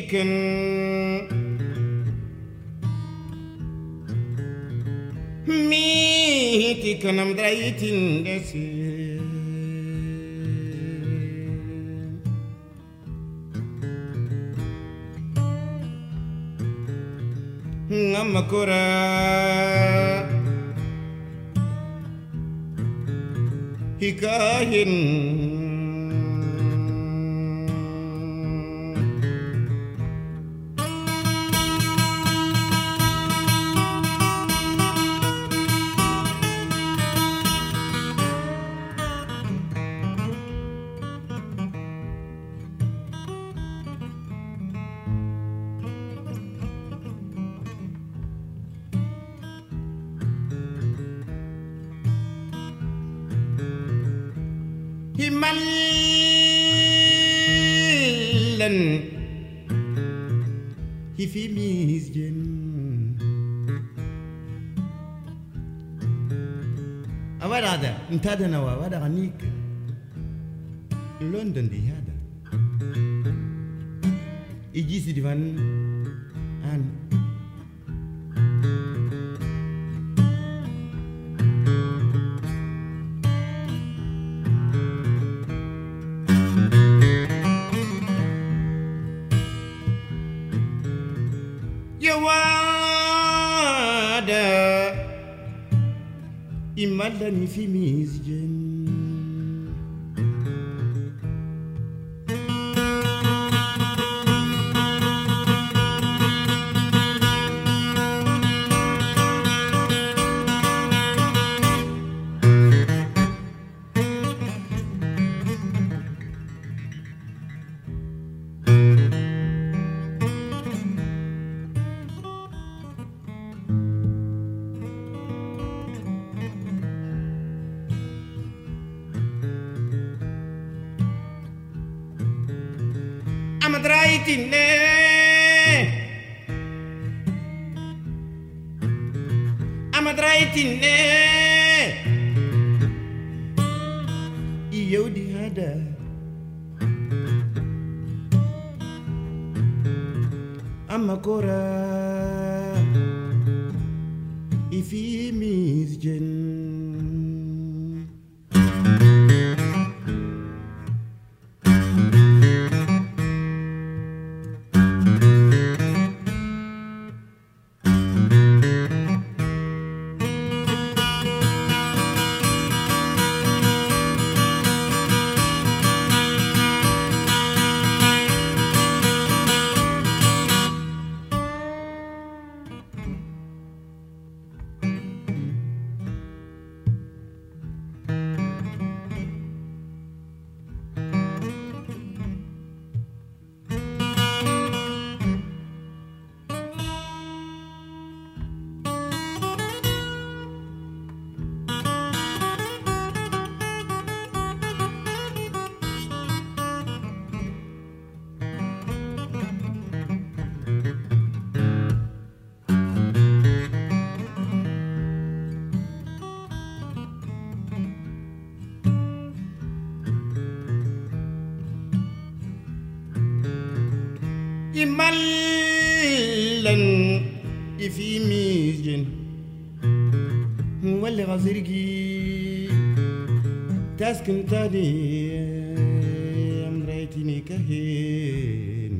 taken me taken I'm writing the sea Hikahin himallan hifi misjen awada hada ntada nawa wada ganik london di hada ijisi divan. An yawada imallan fi misjen amat raitine amat raitine iyo di hada amakora ifi misjen imalla ifimijin walle gazirgi taskin tani amraitini kahin